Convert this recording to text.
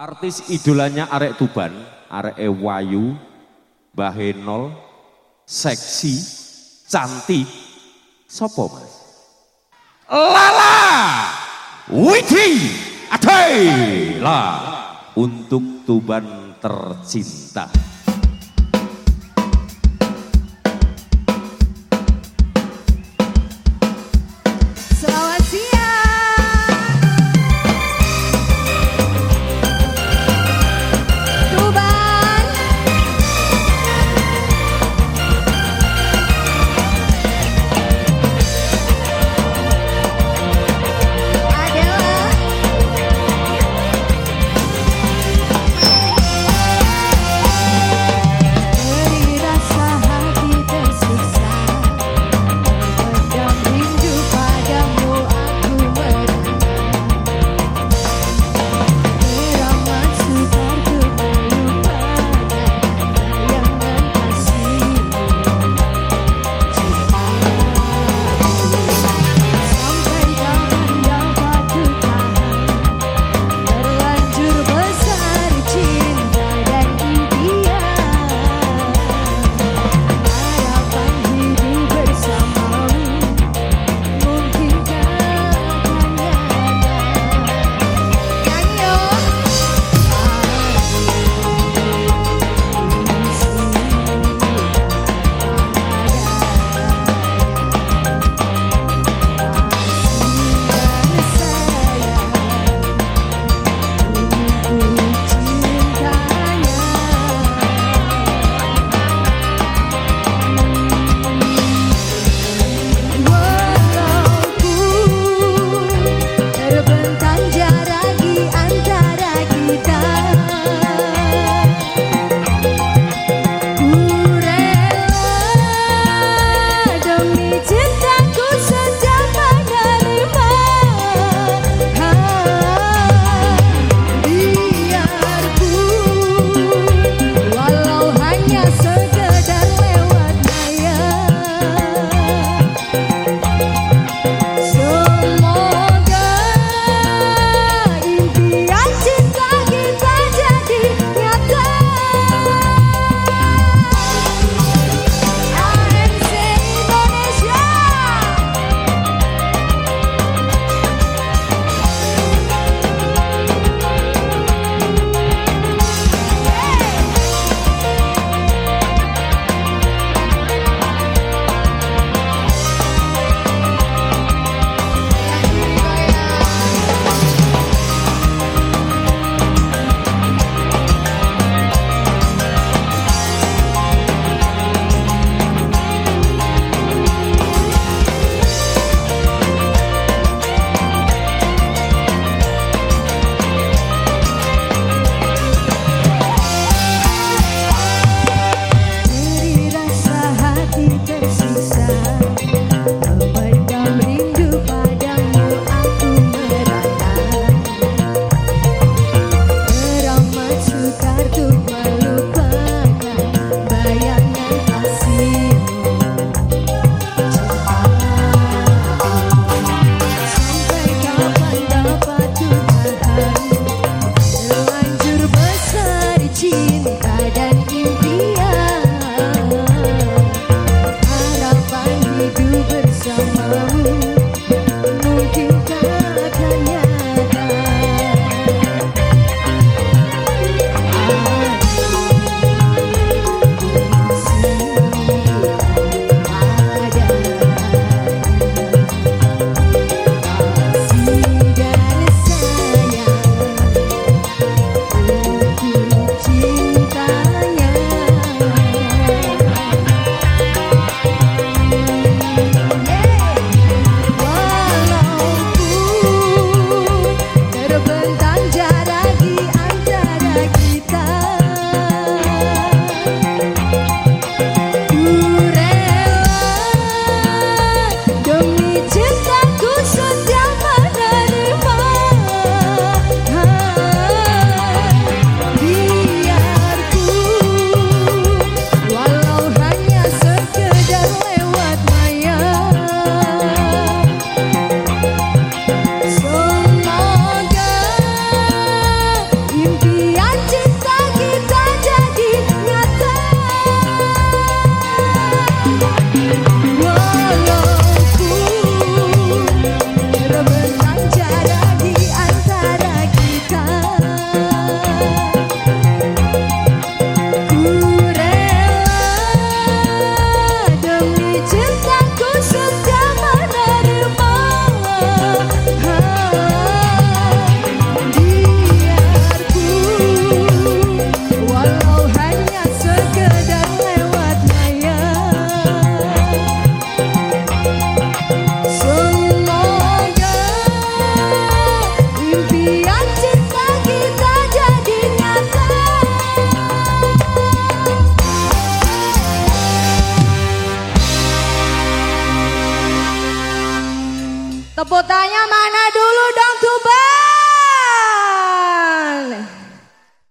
Artis idolanya Arek Tuban, Arek Ewayu, Bahenol, seksi, cantik, sopo mas? Lala Widi Adela untuk Tuban tercinta. Botanya mana?